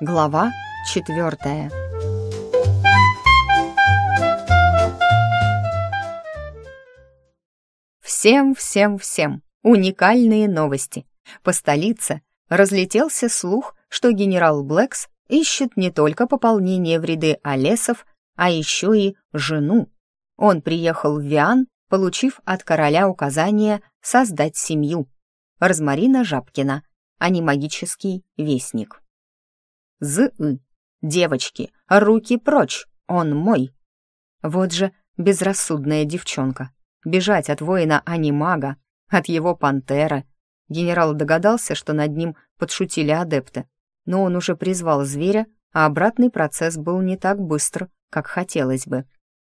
Глава четвертая. Всем, всем, всем уникальные новости. По столице разлетелся слух, что генерал Блэкс ищет не только пополнение в ряды Олесов, а еще и жену. Он приехал в Виан, получив от короля указание создать семью. Розмарина Жабкина, а не магический вестник. З-ы. Девочки, руки прочь, он мой. Вот же безрассудная девчонка. Бежать от воина, а не мага, от его пантеры. Генерал догадался, что над ним подшутили адепты, но он уже призвал зверя, а обратный процесс был не так быстр, как хотелось бы.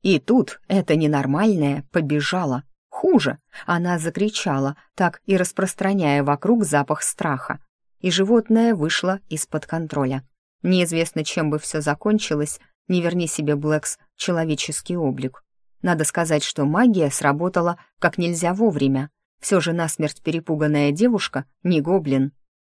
И тут это ненормальное побежало. Хуже, она закричала, так и распространяя вокруг запах страха. И животное вышло из-под контроля. Неизвестно, чем бы все закончилось, не верни себе Блэкс человеческий облик. Надо сказать, что магия сработала как нельзя вовремя. Все же насмерть перепуганная девушка не гоблин.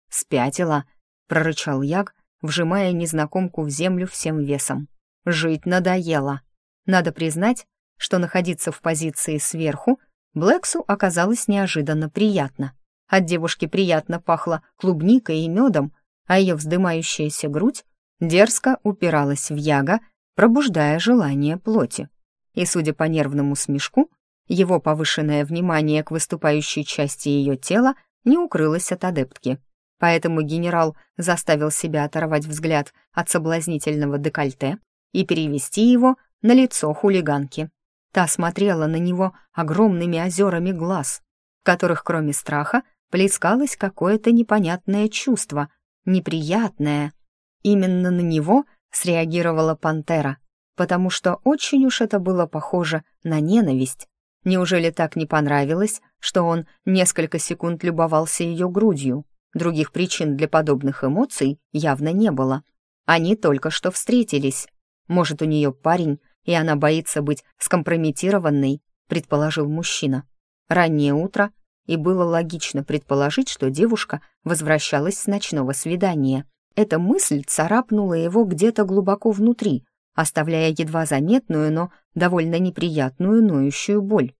«Спятила», — прорычал Як, вжимая незнакомку в землю всем весом. «Жить надоело». Надо признать, что находиться в позиции сверху Блэксу оказалось неожиданно приятно. От девушки приятно пахло клубникой и медом, а ее вздымающаяся грудь дерзко упиралась в яга, пробуждая желание плоти. И, судя по нервному смешку, его повышенное внимание к выступающей части ее тела не укрылось от адептки. Поэтому генерал заставил себя оторвать взгляд от соблазнительного декольте и перевести его на лицо хулиганки. Та смотрела на него огромными озерами глаз, в которых, кроме страха, плескалось какое-то непонятное чувство, неприятное. Именно на него среагировала пантера, потому что очень уж это было похоже на ненависть. Неужели так не понравилось, что он несколько секунд любовался ее грудью? Других причин для подобных эмоций явно не было. Они только что встретились. Может, у нее парень, и она боится быть скомпрометированной, предположил мужчина. Раннее утро, и было логично предположить, что девушка возвращалась с ночного свидания. Эта мысль царапнула его где-то глубоко внутри, оставляя едва заметную, но довольно неприятную ноющую боль.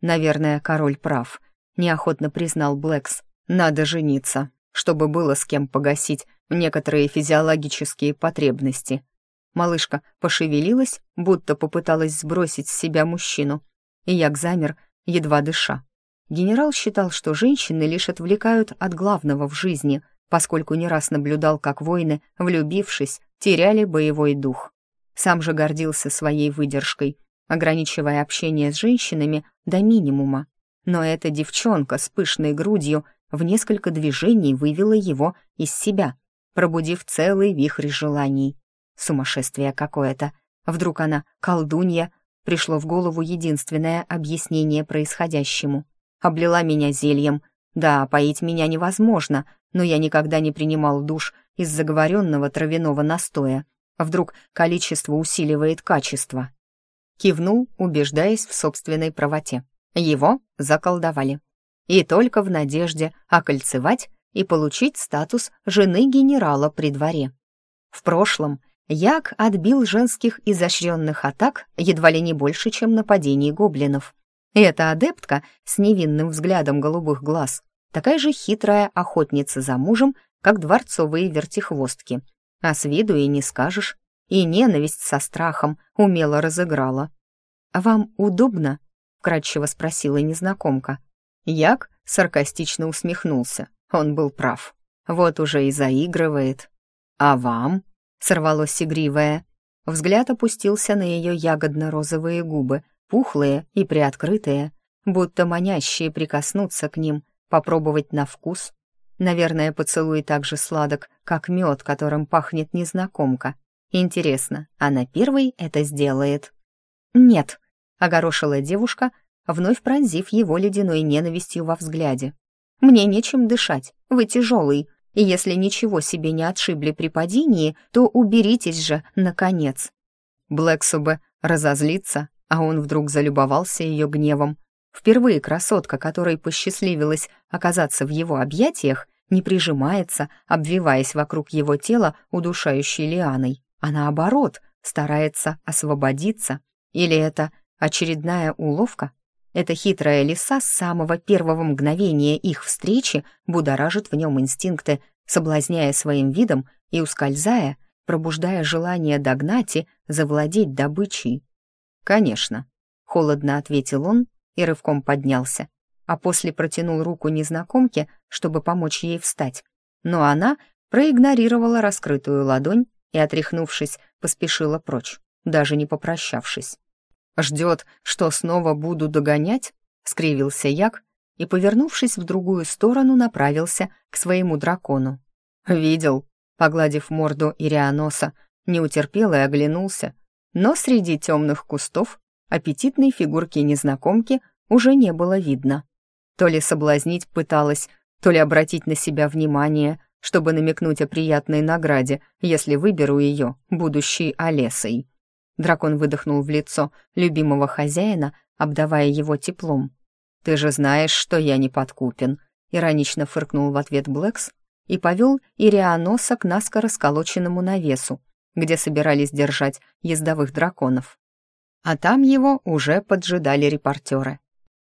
Наверное, король прав, неохотно признал Блэкс. Надо жениться, чтобы было с кем погасить некоторые физиологические потребности. Малышка пошевелилась, будто попыталась сбросить с себя мужчину. И як замер, едва дыша. Генерал считал, что женщины лишь отвлекают от главного в жизни, поскольку не раз наблюдал, как воины, влюбившись, теряли боевой дух. Сам же гордился своей выдержкой, ограничивая общение с женщинами до минимума. Но эта девчонка с пышной грудью в несколько движений вывела его из себя, пробудив целый вихрь желаний. Сумасшествие какое-то. Вдруг она колдунья? Пришло в голову единственное объяснение происходящему. Облила меня зельем. Да, поить меня невозможно, но я никогда не принимал душ из заговоренного травяного настоя. Вдруг количество усиливает качество. Кивнул, убеждаясь в собственной правоте. Его заколдовали. И только в надежде окольцевать и получить статус жены генерала при дворе. В прошлом Як отбил женских изощренных атак едва ли не больше, чем нападений гоблинов. Эта адептка с невинным взглядом голубых глаз, такая же хитрая охотница за мужем, как дворцовые вертихвостки. А с виду и не скажешь. И ненависть со страхом умело разыграла. «Вам удобно?» — вкратчиво спросила незнакомка. Як саркастично усмехнулся. Он был прав. Вот уже и заигрывает. «А вам?» сорвалось игривое. Взгляд опустился на ее ягодно-розовые губы, пухлые и приоткрытые, будто манящие прикоснуться к ним, попробовать на вкус. Наверное, поцелуй так же сладок, как мед, которым пахнет незнакомка. Интересно, она первой это сделает? «Нет», — огорошила девушка, вновь пронзив его ледяной ненавистью во взгляде. «Мне нечем дышать, вы тяжелый, и если ничего себе не отшибли при падении, то уберитесь же, наконец». Блэксу бы разозлиться, а он вдруг залюбовался ее гневом. Впервые красотка, которой посчастливилось оказаться в его объятиях, не прижимается, обвиваясь вокруг его тела удушающей лианой, а наоборот, старается освободиться. Или это очередная уловка? Эта хитрая лиса с самого первого мгновения их встречи будоражит в нем инстинкты, соблазняя своим видом и ускользая, пробуждая желание догнать и завладеть добычей. «Конечно», — холодно ответил он и рывком поднялся, а после протянул руку незнакомке, чтобы помочь ей встать. Но она проигнорировала раскрытую ладонь и, отряхнувшись, поспешила прочь, даже не попрощавшись. «Ждет, что снова буду догонять?» — скривился Як и, повернувшись в другую сторону, направился к своему дракону. «Видел», погладив морду Ирианоса, не утерпел и оглянулся, но среди темных кустов аппетитной фигурки незнакомки уже не было видно. То ли соблазнить пыталась, то ли обратить на себя внимание, чтобы намекнуть о приятной награде, если выберу ее, будущей Олесой. Дракон выдохнул в лицо любимого хозяина, обдавая его теплом. «Ты же знаешь, что я не подкупен», — иронично фыркнул в ответ Блэкс и повел Ирианоса к наскоро сколоченному навесу, где собирались держать ездовых драконов. А там его уже поджидали репортеры.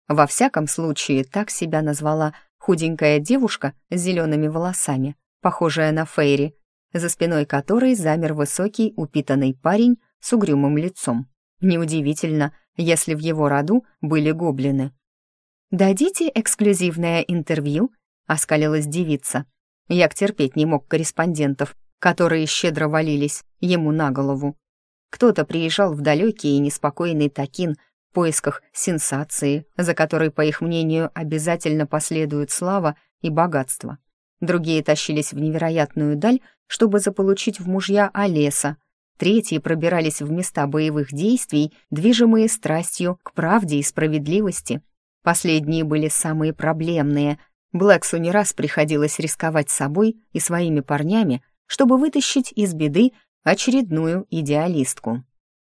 Во всяком случае, так себя назвала худенькая девушка с зелеными волосами, похожая на Фейри, за спиной которой замер высокий упитанный парень с угрюмым лицом. Неудивительно, если в его роду были гоблины. «Дадите эксклюзивное интервью?» — оскалилась девица. Як терпеть не мог корреспондентов, которые щедро валились ему на голову. Кто-то приезжал в далекий и неспокойный Такин в поисках сенсации, за которой, по их мнению, обязательно последует слава и богатство. Другие тащились в невероятную даль, чтобы заполучить в мужья Олеса. Третьи пробирались в места боевых действий, движимые страстью к правде и справедливости. Последние были самые проблемные — Блэксу не раз приходилось рисковать собой и своими парнями, чтобы вытащить из беды очередную идеалистку.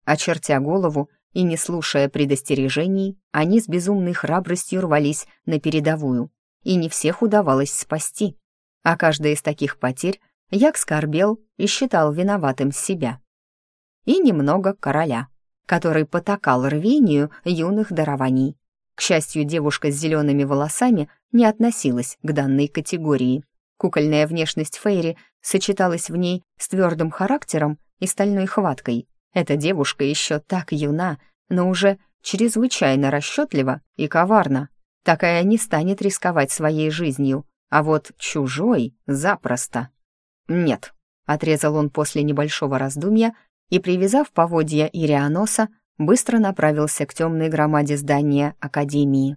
Очертя голову и не слушая предостережений, они с безумной храбростью рвались на передовую, и не всех удавалось спасти. А каждая из таких потерь Як скорбел и считал виноватым себя. И немного короля, который потакал рвению юных дарований. К счастью, девушка с зелеными волосами не относилась к данной категории. Кукольная внешность Фейри сочеталась в ней с твердым характером и стальной хваткой. Эта девушка еще так юна, но уже чрезвычайно расчетлива и коварна. Такая не станет рисковать своей жизнью, а вот чужой запросто. «Нет», — отрезал он после небольшого раздумья и, привязав поводья Ирианоса, быстро направился к темной громаде здания Академии.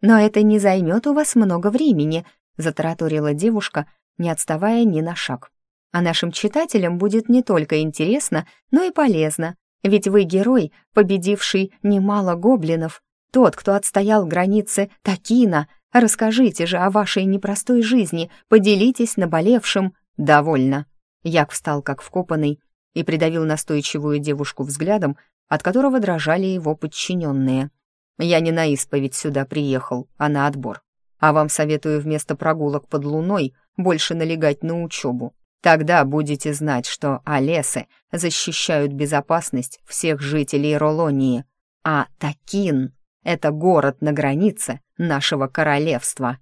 «Но это не займет у вас много времени», — затараторила девушка, не отставая ни на шаг. «А нашим читателям будет не только интересно, но и полезно, ведь вы герой, победивший немало гоблинов, тот, кто отстоял границы Такина. Расскажите же о вашей непростой жизни, поделитесь наболевшим. Довольно». Як встал как вкопанный и придавил настойчивую девушку взглядом, от которого дрожали его подчиненные. «Я не на исповедь сюда приехал, а на отбор. А вам советую вместо прогулок под луной больше налегать на учебу. Тогда будете знать, что Олесы защищают безопасность всех жителей Ролонии, а Такин — это город на границе нашего королевства».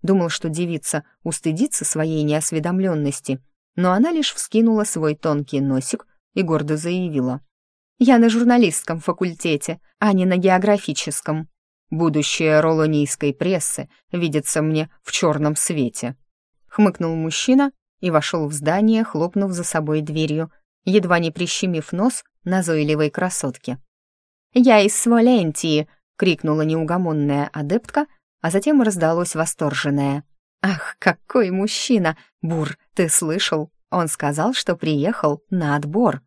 Думал, что девица устыдится своей неосведомленности, но она лишь вскинула свой тонкий носик и гордо заявила — я на журналистском факультете, а не на географическом. Будущее ролонийской прессы видится мне в черном свете. Хмыкнул мужчина и вошел в здание, хлопнув за собой дверью, едва не прищемив нос назойливой красотке. «Я из Сволентии!» — крикнула неугомонная адептка, а затем раздалось восторженное. «Ах, какой мужчина! Бур, ты слышал? Он сказал, что приехал на отбор!»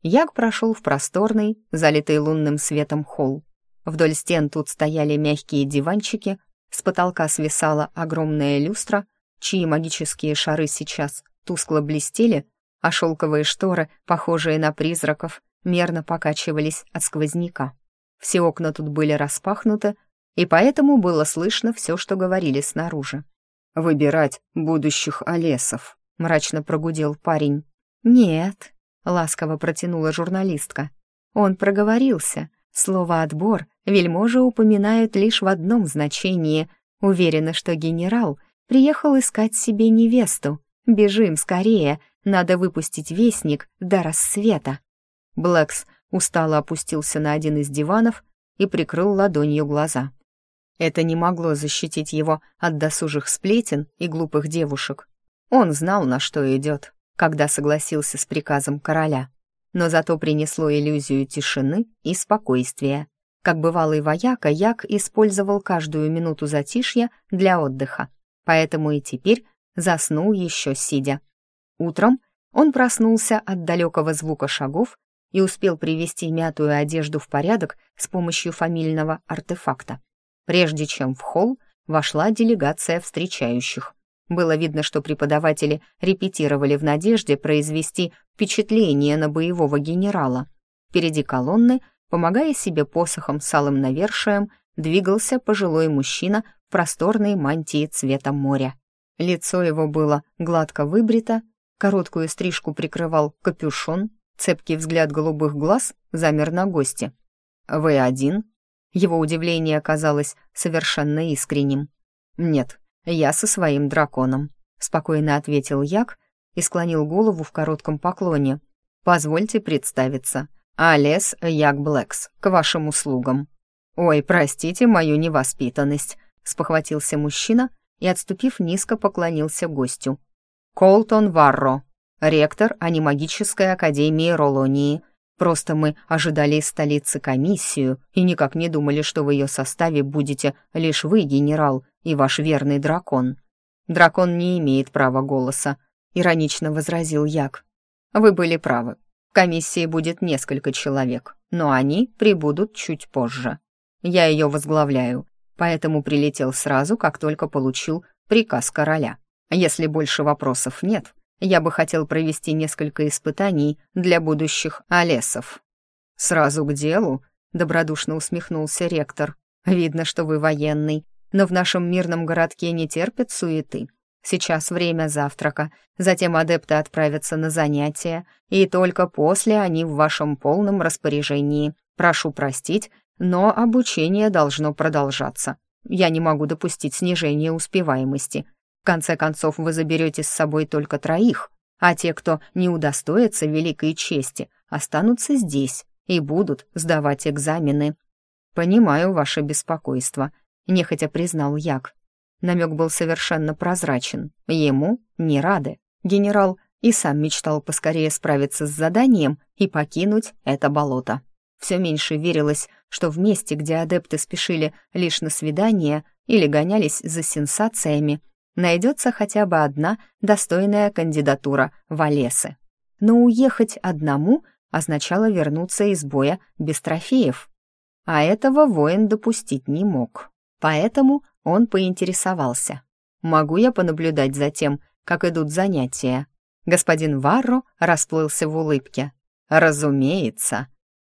Яг прошел в просторный, залитый лунным светом холл. Вдоль стен тут стояли мягкие диванчики, с потолка свисала огромная люстра, чьи магические шары сейчас тускло блестели, а шелковые шторы, похожие на призраков, мерно покачивались от сквозняка. Все окна тут были распахнуты, и поэтому было слышно все, что говорили снаружи. выбирать будущих Олесов», — мрачно прогудел парень. «Нет», — ласково протянула журналистка. Он проговорился. Слово «отбор» вельможи упоминают лишь в одном значении. Уверена, что генерал приехал искать себе невесту. Бежим скорее, надо выпустить вестник до рассвета. Блэкс устало опустился на один из диванов и прикрыл ладонью глаза. Это не могло защитить его от досужих сплетен и глупых девушек. Он знал, на что идет, когда согласился с приказом короля. Но зато принесло иллюзию тишины и спокойствия. Как бывалый вояка, Як использовал каждую минуту затишья для отдыха, поэтому и теперь заснул еще сидя. Утром он проснулся от далекого звука шагов и успел привести мятую одежду в порядок с помощью фамильного артефакта прежде чем в холл вошла делегация встречающих. Было видно, что преподаватели репетировали в надежде произвести впечатление на боевого генерала. Впереди колонны, помогая себе посохом с алым навершием, двигался пожилой мужчина в просторной мантии цвета моря. Лицо его было гладко выбрито, короткую стрижку прикрывал капюшон, цепкий взгляд голубых глаз замер на госте. «Вы один?» Его удивление оказалось совершенно искренним. «Нет, я со своим драконом», — спокойно ответил Як и склонил голову в коротком поклоне. «Позвольте представиться. Алес Як Блэкс, к вашим услугам». «Ой, простите мою невоспитанность», — спохватился мужчина и, отступив низко, поклонился гостю. «Колтон Варро, ректор анимагической академии Ролонии, Просто мы ожидали из столицы комиссию и никак не думали, что в ее составе будете лишь вы, генерал, и ваш верный дракон. Дракон не имеет права голоса, иронично возразил Як. Вы были правы. В комиссии будет несколько человек, но они прибудут чуть позже. Я ее возглавляю, поэтому прилетел сразу, как только получил приказ короля. Если больше вопросов нет, я бы хотел провести несколько испытаний для будущих Олесов». «Сразу к делу?» — добродушно усмехнулся ректор. «Видно, что вы военный, но в нашем мирном городке не терпят суеты. Сейчас время завтрака, затем адепты отправятся на занятия, и только после они в вашем полном распоряжении. Прошу простить, но обучение должно продолжаться. Я не могу допустить снижения успеваемости. В конце концов, вы заберете с собой только троих, а те, кто не удостоится великой чести, останутся здесь и будут сдавать экзамены. Понимаю ваше беспокойство, нехотя признал Як. Намек был совершенно прозрачен. Ему не рады. Генерал и сам мечтал поскорее справиться с заданием и покинуть это болото. Все меньше верилось, что в месте, где адепты спешили лишь на свидание или гонялись за сенсациями, найдется хотя бы одна достойная кандидатура в Олесы. Но уехать одному означало вернуться из боя без трофеев. А этого воин допустить не мог. Поэтому он поинтересовался. «Могу я понаблюдать за тем, как идут занятия?» Господин Варро расплылся в улыбке. «Разумеется».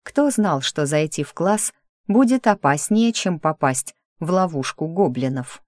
Кто знал, что зайти в класс будет опаснее, чем попасть в ловушку гоблинов?